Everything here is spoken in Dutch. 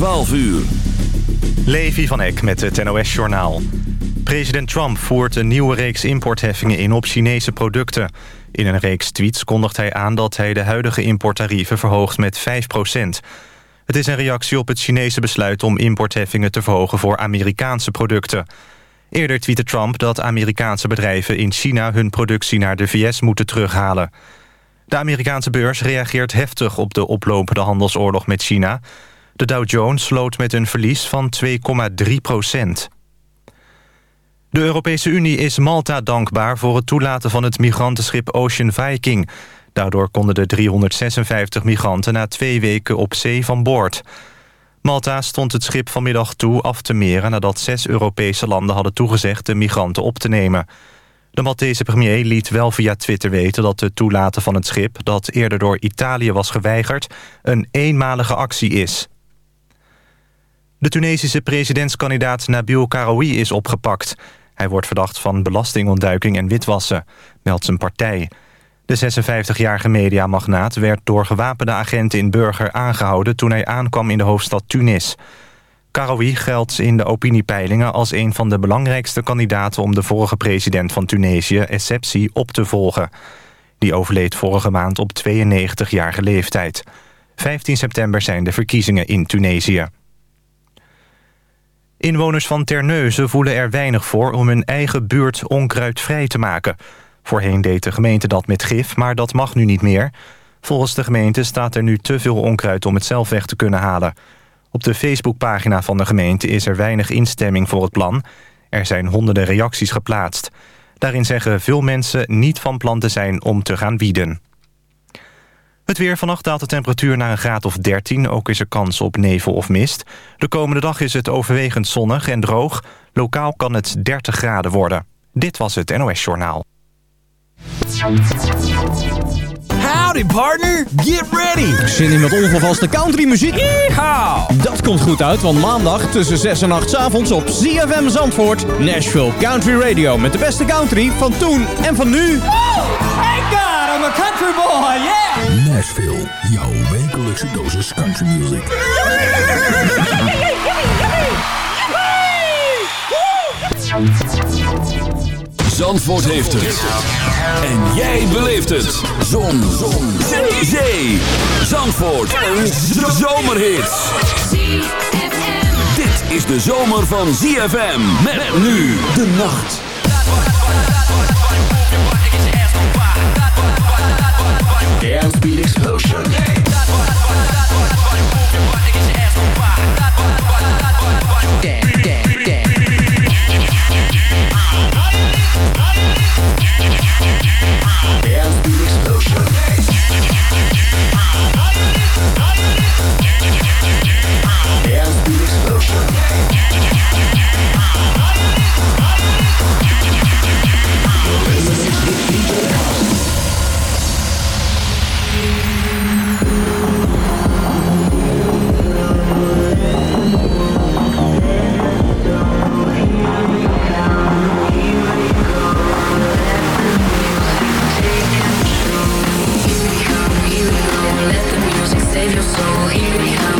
12 uur. Levi van Eck met het NOS-journaal. President Trump voert een nieuwe reeks importheffingen in op Chinese producten. In een reeks tweets kondigt hij aan dat hij de huidige importtarieven verhoogt met 5% Het is een reactie op het Chinese besluit om importheffingen te verhogen voor Amerikaanse producten. Eerder tweette Trump dat Amerikaanse bedrijven in China hun productie naar de VS moeten terughalen. De Amerikaanse beurs reageert heftig op de oplopende handelsoorlog met China. De Dow Jones sloot met een verlies van 2,3 procent. De Europese Unie is Malta dankbaar voor het toelaten van het migrantenschip Ocean Viking. Daardoor konden de 356 migranten na twee weken op zee van boord. Malta stond het schip vanmiddag toe af te meren... nadat zes Europese landen hadden toegezegd de migranten op te nemen. De Maltese premier liet wel via Twitter weten dat het toelaten van het schip... dat eerder door Italië was geweigerd, een eenmalige actie is. De Tunesische presidentskandidaat Nabil Karoui is opgepakt. Hij wordt verdacht van belastingontduiking en witwassen, meldt zijn partij. De 56-jarige mediamagnaat werd door gewapende agenten in Burger aangehouden... toen hij aankwam in de hoofdstad Tunis. Karoui geldt in de opiniepeilingen als een van de belangrijkste kandidaten... om de vorige president van Tunesië, Essebsi, op te volgen. Die overleed vorige maand op 92-jarige leeftijd. 15 september zijn de verkiezingen in Tunesië. Inwoners van Terneuzen voelen er weinig voor om hun eigen buurt onkruidvrij te maken. Voorheen deed de gemeente dat met gif, maar dat mag nu niet meer. Volgens de gemeente staat er nu te veel onkruid om het zelf weg te kunnen halen. Op de Facebookpagina van de gemeente is er weinig instemming voor het plan. Er zijn honderden reacties geplaatst. Daarin zeggen veel mensen niet van plan te zijn om te gaan wieden. Het weer vannacht daalt de temperatuur naar een graad of 13. Ook is er kans op nevel of mist. De komende dag is het overwegend zonnig en droog. Lokaal kan het 30 graden worden. Dit was het NOS Journaal. Howdy partner, get ready! Zin in wat ongevaste countrymuziek? Yeehaw! Dat komt goed uit, want maandag tussen 6 en 8 avonds op ZFM Zandvoort... Nashville Country Radio met de beste country van toen en van nu. God, I'm a country boy, yeah! Nashville, jouw wekelijkse dosis country music. Zandvoort heeft het. En jij beleeft het. Zon. Zon. Zee. Zee. Zandvoort. Een zomerhit. Dit is de zomer van ZFM. Met nu de nacht. Explosion. So here we come.